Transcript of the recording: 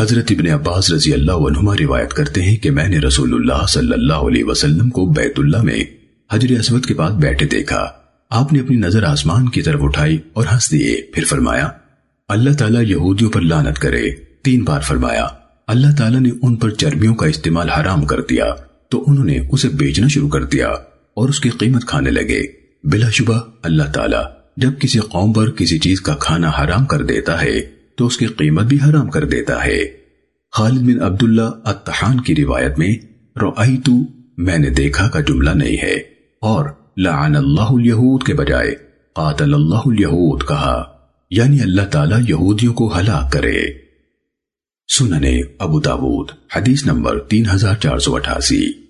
حضرت ابن عباس رضی اللہ عنہما روایت کرتے ہیں کہ میں نے رسول اللہ صلی اللہ علیہ وسلم کو بیت اللہ میں حجر اسود کے بعد بیٹھے دیکھا۔ آپ نے اپنی نظر آسمان کی طرف اٹھائی اور ہنس دیے پھر فرمایا، اللہ تعالیٰ یہودیوں پر لانت کرے۔ تین بار فرمایا، اللہ تعالیٰ نے ان پر چربیوں کا استعمال حرام کر دیا، تو انہوں نے اسے بیچنا شروع کر دیا اور اس کی قیمت کھانے لگے۔ بلا شبہ، اللہ تعالیٰ، جب کسی قوم پر کسی چیز کا کھانا حرام کر دیتا ہے تو اس کی قیمت بھی حرام کر دیتا ہے۔ خالد بن عبداللہ التحان کی روایت میں، رأیتو، میں نے دیکھا کا جملہ نہیں ہے۔ اور، لعن اللہ الیہود کے بجائے، قاتل اللہ الیہود کہا۔ یعنی اللہ تعالیٰ یہودیوں کو ہلاک کرے۔ سننے ابو داود، حدیث نمبر تین ہزار چار سو اٹھاسی۔